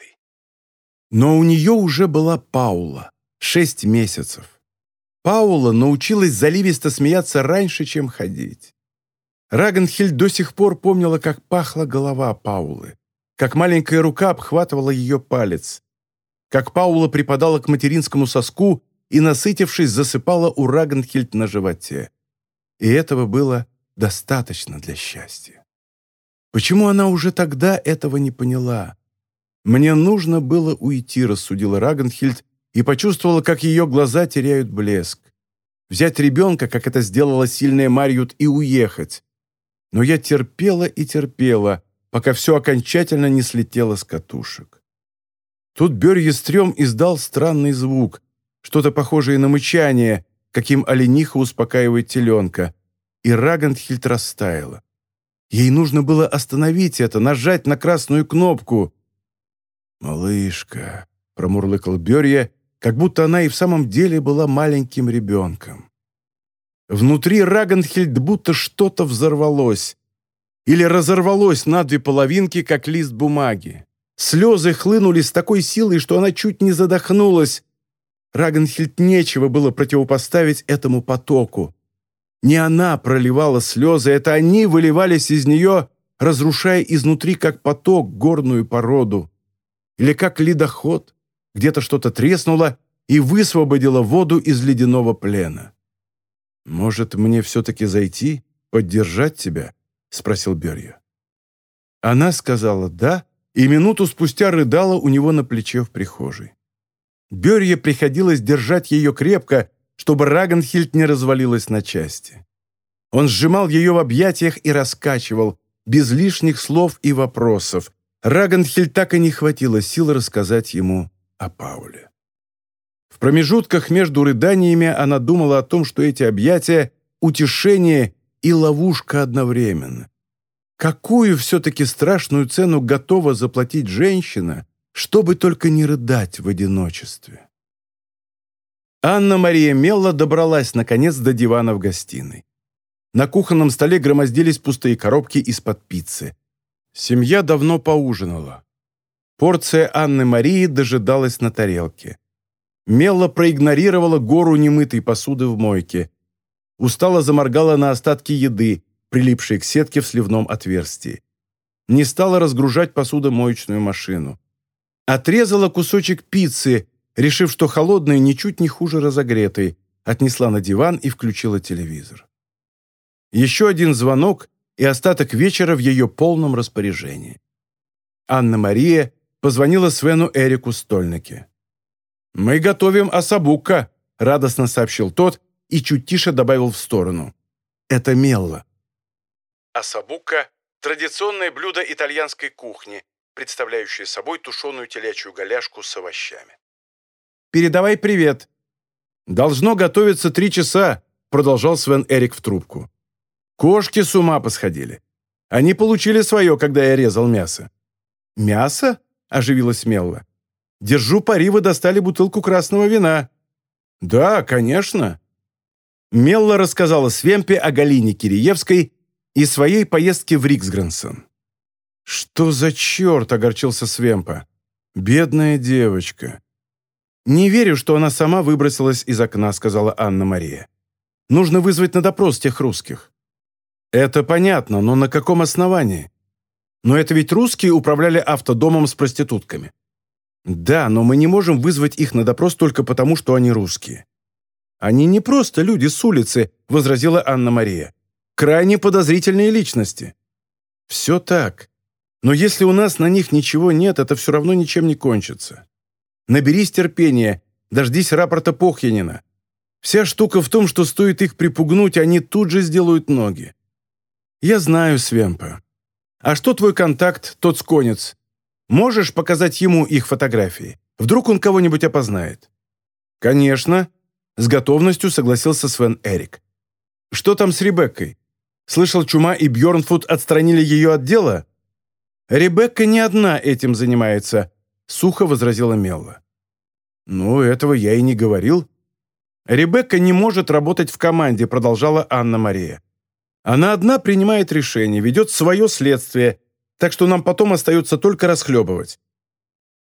Но у нее уже была Паула, шесть месяцев. Паула научилась заливисто смеяться раньше, чем ходить. Рагенхильд до сих пор помнила, как пахла голова Паулы, как маленькая рука обхватывала ее палец, как Паула припадала к материнскому соску и, насытившись, засыпала у Рагенхильд на животе. И этого было достаточно для счастья. Почему она уже тогда этого не поняла? «Мне нужно было уйти», — рассудила Рагенхильд, и почувствовала, как ее глаза теряют блеск. Взять ребенка, как это сделала сильная Марьют, и уехать. Но я терпела и терпела, пока все окончательно не слетело с катушек. Тут Берьестрем издал странный звук, что-то похожее на мычание, каким олениха успокаивает теленка, и Рагандхильд растаяла. Ей нужно было остановить это, нажать на красную кнопку. «Малышка», — промурлыкал Берья, как будто она и в самом деле была маленьким ребенком. Внутри Рагенхельд будто что-то взорвалось или разорвалось на две половинки, как лист бумаги. Слезы хлынули с такой силой, что она чуть не задохнулась. Рагенхильд нечего было противопоставить этому потоку. Не она проливала слезы, это они выливались из нее, разрушая изнутри, как поток, горную породу. Или как ледоход. Где-то что-то треснуло и высвободило воду из ледяного плена. «Может, мне все-таки зайти, поддержать тебя?» — спросил Берья. Она сказала «да», и минуту спустя рыдала у него на плече в прихожей. Берье приходилось держать ее крепко, чтобы Рагенхильд не развалилась на части. Он сжимал ее в объятиях и раскачивал, без лишних слов и вопросов. Рагенхильд так и не хватило сил рассказать ему о Пауле. В промежутках между рыданиями она думала о том, что эти объятия — утешение и ловушка одновременно. Какую все-таки страшную цену готова заплатить женщина, чтобы только не рыдать в одиночестве? Анна-Мария Мелла добралась, наконец, до дивана в гостиной. На кухонном столе громоздились пустые коробки из-под пиццы. Семья давно поужинала. Порция Анны-Марии дожидалась на тарелке. Мелла проигнорировала гору немытой посуды в мойке. Устало заморгала на остатки еды, прилипшей к сетке в сливном отверстии. Не стала разгружать посудомоечную машину. Отрезала кусочек пиццы, решив, что холодная ничуть не хуже разогретой, отнесла на диван и включила телевизор. Еще один звонок и остаток вечера в ее полном распоряжении. Анна-Мария позвонила Свену Эрику Стольнике. «Мы готовим осабука», — радостно сообщил тот и чуть тише добавил в сторону. «Это Мелла». Осабука – традиционное блюдо итальянской кухни, представляющее собой тушеную телячью голяшку с овощами. «Передавай привет». «Должно готовиться три часа», – продолжал Свен Эрик в трубку. «Кошки с ума посходили. Они получили свое, когда я резал мясо». «Мясо?» – оживилась Мелла. «Держу пари, вы достали бутылку красного вина». «Да, конечно». Мелла рассказала Свемпе о Галине Киреевской и своей поездке в Риксгренсон. «Что за черт?» – огорчился Свемпа. «Бедная девочка». «Не верю, что она сама выбросилась из окна», – сказала Анна-Мария. «Нужно вызвать на допрос тех русских». «Это понятно, но на каком основании?» «Но это ведь русские управляли автодомом с проститутками». «Да, но мы не можем вызвать их на допрос только потому, что они русские». «Они не просто люди с улицы», – возразила Анна-Мария крайне подозрительные личности. Все так. Но если у нас на них ничего нет, это все равно ничем не кончится. Наберись терпения, дождись рапорта Похьянина. Вся штука в том, что стоит их припугнуть, они тут же сделают ноги. Я знаю Свемпа. А что твой контакт, тот сконец? Можешь показать ему их фотографии? Вдруг он кого-нибудь опознает? Конечно. С готовностью согласился Свен Эрик. Что там с Ребеккой? Слышал, Чума и Бьорнфуд отстранили ее от дела?» «Ребекка не одна этим занимается», — сухо возразила Мелла. «Ну, этого я и не говорил». «Ребекка не может работать в команде», — продолжала Анна-Мария. «Она одна принимает решения, ведет свое следствие, так что нам потом остается только расхлебывать».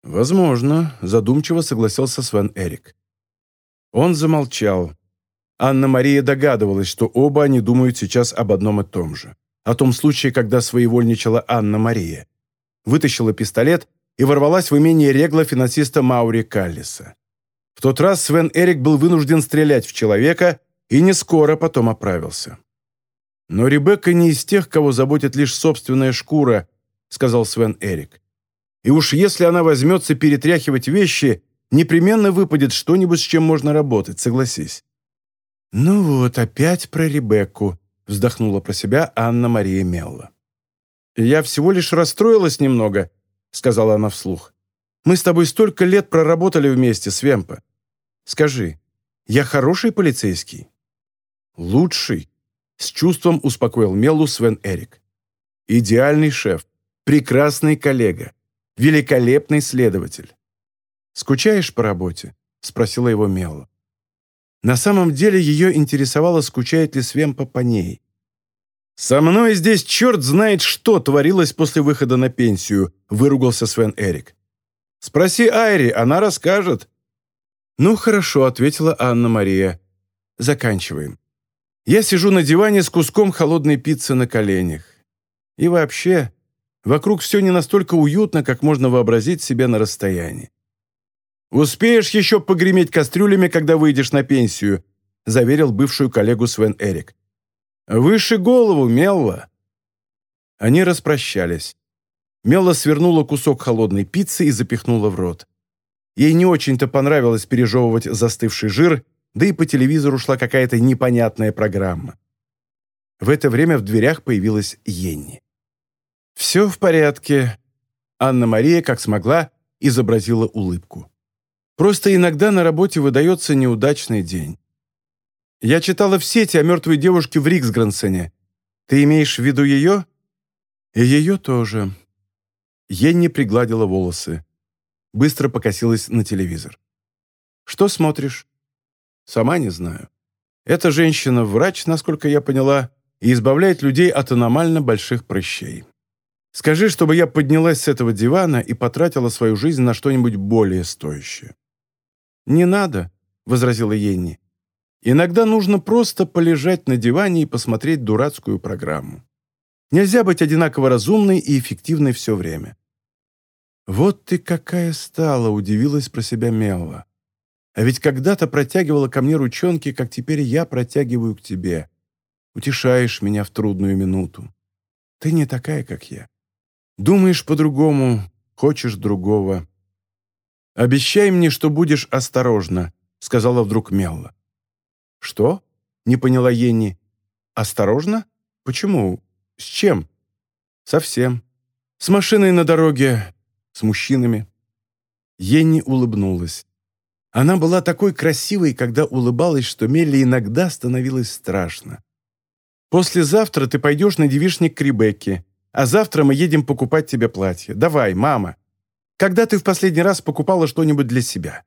«Возможно», — задумчиво согласился Свен Эрик. Он замолчал. Анна-Мария догадывалась, что оба они думают сейчас об одном и том же. О том случае, когда своевольничала Анна-Мария. Вытащила пистолет и ворвалась в имение регла финансиста Маури Каллиса. В тот раз Свен Эрик был вынужден стрелять в человека и не скоро потом оправился. «Но Ребекка не из тех, кого заботит лишь собственная шкура», сказал Свен Эрик. «И уж если она возьмется перетряхивать вещи, непременно выпадет что-нибудь, с чем можно работать, согласись. «Ну вот, опять про Ребекку», — вздохнула про себя Анна-Мария Мелла. «Я всего лишь расстроилась немного», — сказала она вслух. «Мы с тобой столько лет проработали вместе, Свемпа. Скажи, я хороший полицейский?» «Лучший», — с чувством успокоил Меллу Свен Эрик. «Идеальный шеф, прекрасный коллега, великолепный следователь». «Скучаешь по работе?» — спросила его Мелла. На самом деле ее интересовало, скучает ли Свемпа по ней. «Со мной здесь черт знает, что творилось после выхода на пенсию», — выругался Свен Эрик. «Спроси Айри, она расскажет». «Ну, хорошо», — ответила Анна-Мария. «Заканчиваем. Я сижу на диване с куском холодной пиццы на коленях. И вообще, вокруг все не настолько уютно, как можно вообразить себе на расстоянии. «Успеешь еще погреметь кастрюлями, когда выйдешь на пенсию», заверил бывшую коллегу Свен Эрик. «Выше голову, Мелла!» Они распрощались. Мелла свернула кусок холодной пиццы и запихнула в рот. Ей не очень-то понравилось пережевывать застывший жир, да и по телевизору шла какая-то непонятная программа. В это время в дверях появилась Йенни. «Все в порядке». Анна-Мария, как смогла, изобразила улыбку. «Просто иногда на работе выдается неудачный день. Я читала в сети о мертвой девушке в Риксгрансене. Ты имеешь в виду ее?» «И ее тоже». Йенни пригладила волосы. Быстро покосилась на телевизор. «Что смотришь?» Сама не знаю. Эта женщина – врач, насколько я поняла, и избавляет людей от аномально больших прыщей. Скажи, чтобы я поднялась с этого дивана и потратила свою жизнь на что-нибудь более стоящее». «Не надо», — возразила Йенни. «Иногда нужно просто полежать на диване и посмотреть дурацкую программу. Нельзя быть одинаково разумной и эффективной все время». «Вот ты какая стала!» — удивилась про себя Мелла. А ведь когда-то протягивала ко мне ручонки, как теперь я протягиваю к тебе. Утешаешь меня в трудную минуту. Ты не такая, как я. Думаешь по-другому, хочешь другого. «Обещай мне, что будешь осторожна», — сказала вдруг Мелла. «Что?» — не поняла Енни. «Осторожно? Почему? С чем?» «Совсем. С машиной на дороге, с мужчинами». Енни улыбнулась. Она была такой красивой, когда улыбалась, что Мелли иногда становилось страшно. «Послезавтра ты пойдешь на девишник к Ребекке, а завтра мы едем покупать тебе платье. Давай, мама. Когда ты в последний раз покупала что-нибудь для себя?»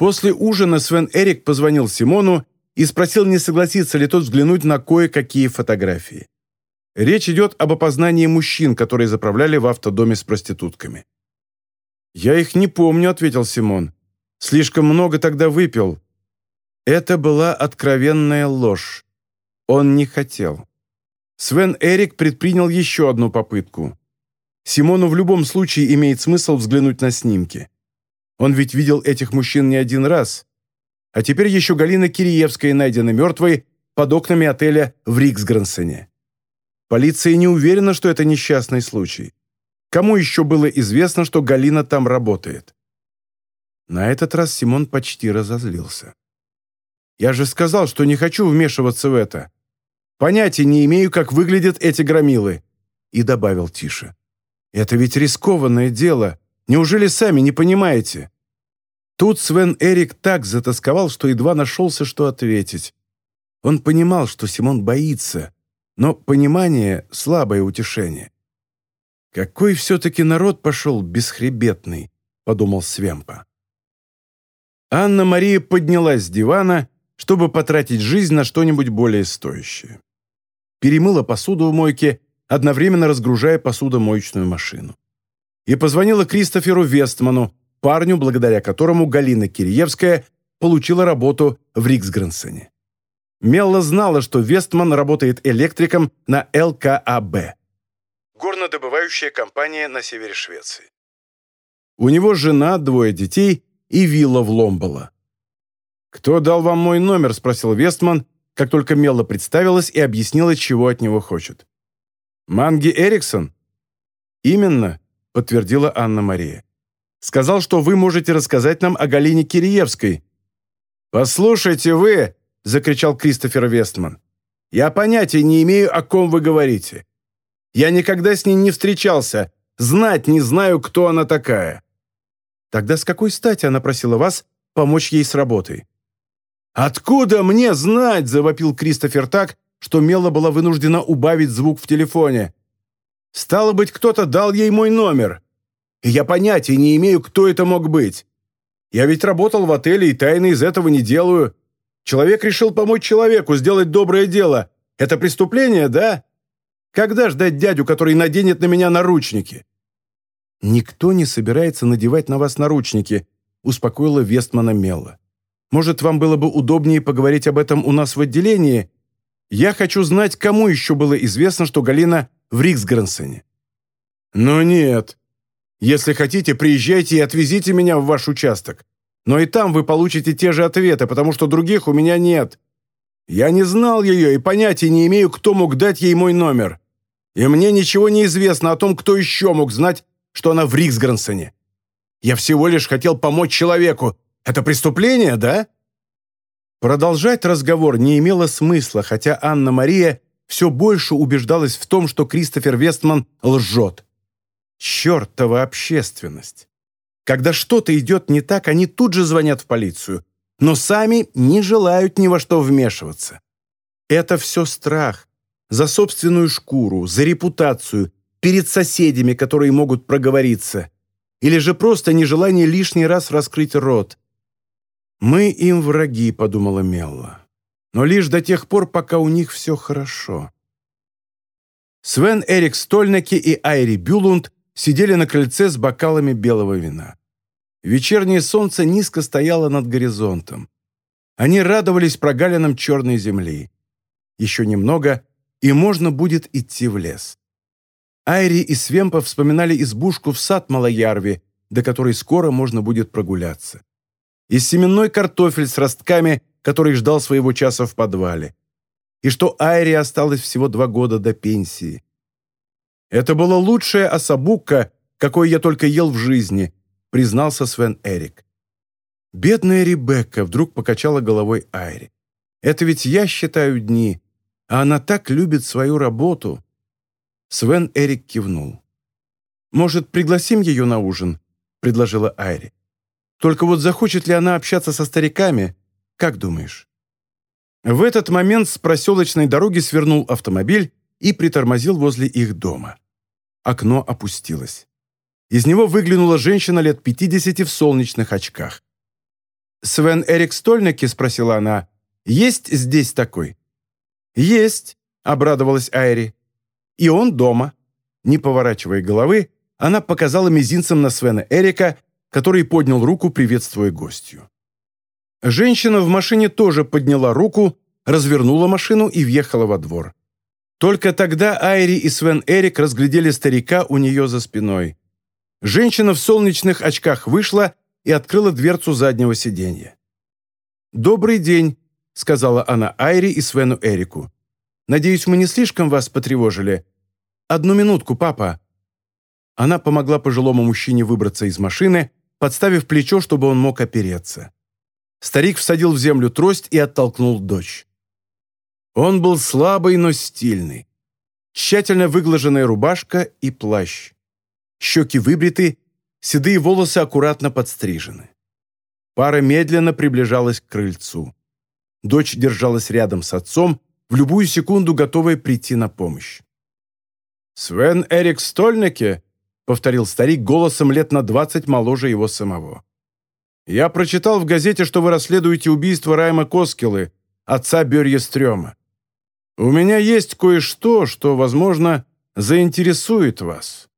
После ужина Свен Эрик позвонил Симону и спросил, не согласится ли тот взглянуть на кое-какие фотографии. Речь идет об опознании мужчин, которые заправляли в автодоме с проститутками. «Я их не помню», — ответил Симон. Слишком много тогда выпил. Это была откровенная ложь. Он не хотел. Свен Эрик предпринял еще одну попытку. Симону в любом случае имеет смысл взглянуть на снимки. Он ведь видел этих мужчин не один раз. А теперь еще Галина Кириевская найдена мертвой под окнами отеля в Риксгрансене. Полиция не уверена, что это несчастный случай. Кому еще было известно, что Галина там работает? На этот раз Симон почти разозлился. «Я же сказал, что не хочу вмешиваться в это. Понятия не имею, как выглядят эти громилы». И добавил тише. «Это ведь рискованное дело. Неужели сами не понимаете?» Тут Свен Эрик так затасковал, что едва нашелся, что ответить. Он понимал, что Симон боится, но понимание — слабое утешение. «Какой все-таки народ пошел бесхребетный», — подумал Свемпа. Анна-Мария поднялась с дивана, чтобы потратить жизнь на что-нибудь более стоящее. Перемыла посуду в мойке, одновременно разгружая посудомоечную машину. И позвонила Кристоферу Вестману, парню, благодаря которому Галина Кириевская получила работу в Риксгренсене. Мелла знала, что Вестман работает электриком на ЛКАБ. Горнодобывающая компания на севере Швеции. У него жена, двое детей и вилла в Ломбола. «Кто дал вам мой номер?» – спросил Вестман, как только Мелла представилась и объяснила, чего от него хочет. «Манги Эриксон?» «Именно», – подтвердила Анна-Мария. «Сказал, что вы можете рассказать нам о Галине Кириевской». «Послушайте вы!» – закричал Кристофер Вестман. «Я понятия не имею, о ком вы говорите. Я никогда с ней не встречался, знать не знаю, кто она такая. Тогда с какой стати она просила вас помочь ей с работой?» «Откуда мне знать?» – завопил Кристофер так, что Мела была вынуждена убавить звук в телефоне. «Стало быть, кто-то дал ей мой номер. И я понятия не имею, кто это мог быть. Я ведь работал в отеле и тайны из этого не делаю. Человек решил помочь человеку, сделать доброе дело. Это преступление, да? Когда ждать дядю, который наденет на меня наручники?» «Никто не собирается надевать на вас наручники», успокоила Вестмана Мелла. «Может, вам было бы удобнее поговорить об этом у нас в отделении? Я хочу знать, кому еще было известно, что Галина в Риксгренсене». «Ну нет. Если хотите, приезжайте и отвезите меня в ваш участок. Но и там вы получите те же ответы, потому что других у меня нет. Я не знал ее и понятия не имею, кто мог дать ей мой номер. И мне ничего не известно о том, кто еще мог знать, что она в Риксгрансене. Я всего лишь хотел помочь человеку. Это преступление, да?» Продолжать разговор не имело смысла, хотя Анна-Мария все больше убеждалась в том, что Кристофер Вестман лжет. Чертова общественность! Когда что-то идет не так, они тут же звонят в полицию, но сами не желают ни во что вмешиваться. Это все страх. За собственную шкуру, за репутацию, перед соседями, которые могут проговориться. Или же просто нежелание лишний раз раскрыть рот. «Мы им враги», — подумала Мелла. «Но лишь до тех пор, пока у них все хорошо». Свен Эрик Стольнаки и Айри Бюлунд сидели на крыльце с бокалами белого вина. Вечернее солнце низко стояло над горизонтом. Они радовались прогалинам черной земли. Еще немного, и можно будет идти в лес. Айри и Свемпа вспоминали избушку в сад Малоярви, до которой скоро можно будет прогуляться. И семенной картофель с ростками, который ждал своего часа в подвале. И что Айри осталось всего два года до пенсии. Это была лучшая осабука, какой я только ел в жизни, признался Свен Эрик. Бедная Ребекка вдруг покачала головой Айри. Это ведь я считаю дни, а она так любит свою работу. Свен Эрик кивнул. «Может, пригласим ее на ужин?» — предложила Айри. «Только вот захочет ли она общаться со стариками? Как думаешь?» В этот момент с проселочной дороги свернул автомобиль и притормозил возле их дома. Окно опустилось. Из него выглянула женщина лет 50 в солнечных очках. «Свен Эрик Стольники?» — спросила она. «Есть здесь такой?» «Есть», — обрадовалась Айри. И он дома. Не поворачивая головы, она показала мизинцем на Свена Эрика, который поднял руку, приветствуя гостью. Женщина в машине тоже подняла руку, развернула машину и въехала во двор. Только тогда Айри и Свен Эрик разглядели старика у нее за спиной. Женщина в солнечных очках вышла и открыла дверцу заднего сиденья. «Добрый день», — сказала она Айри и Свену Эрику. «Надеюсь, мы не слишком вас потревожили. «Одну минутку, папа!» Она помогла пожилому мужчине выбраться из машины, подставив плечо, чтобы он мог опереться. Старик всадил в землю трость и оттолкнул дочь. Он был слабый, но стильный. Тщательно выглаженная рубашка и плащ. Щеки выбриты, седые волосы аккуратно подстрижены. Пара медленно приближалась к крыльцу. Дочь держалась рядом с отцом, в любую секунду готовая прийти на помощь. «Свен Эрик Стольнике?» — повторил старик голосом лет на двадцать моложе его самого. «Я прочитал в газете, что вы расследуете убийство Райма Коскелы, отца Берье Стрёма. У меня есть кое-что, что, возможно, заинтересует вас».